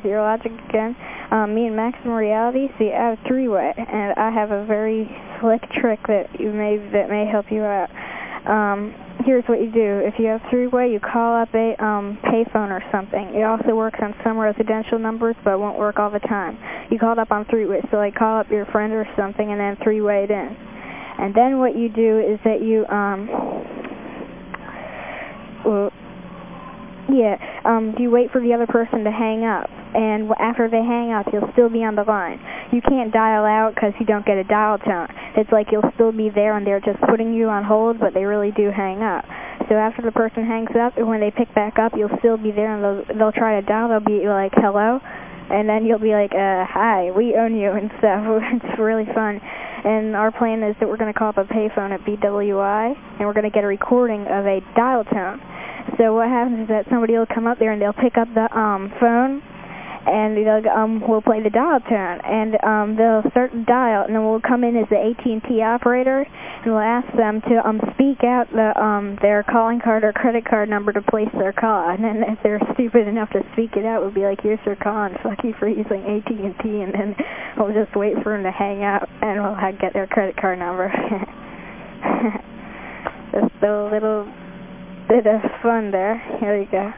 play Zero Logic again. Um, me and Maximum Reality, see, I have three-way, and I have a very slick trick that you may that may help you out. Um, here's what you do. If you have three-way, you call up a um, payphone or something. It also works on some residential numbers, but won't work all the time. You call up on three-way, so like call up your friend or something and then three-way it in. And then what you do is that you, um, well, yeah, um, you wait for the other person to hang up. And after they hang up, you'll still be on the line. You can't dial out because you don't get a dial tone. It's like you'll still be there and they're just putting you on hold, but they really do hang up. So after the person hangs up, when they pick back up, you'll still be there and they'll, they'll try to dial. They'll be like, hello? And then you'll be like, uh, hi, we own you and stuff. it's really fun. And our plan is that we're going to call up a payphone at BWI, and we're going to get a recording of a dial tone. So what happens is that somebody will come up there and they'll pick up the um, phone, and they'll, um, we'll play the dial tone, and um, they'll start the dial, and then we'll come in as the AT&T operator, and we'll ask them to um, speak out the, um, their calling card or credit card number to place their call. And then if they're stupid enough to speak it out, we'll be like, here's your call, and fuck you for using AT&T, and then we'll just wait for them to hang up, and we'll get their credit card number. just a little bit of fun there. Here we go.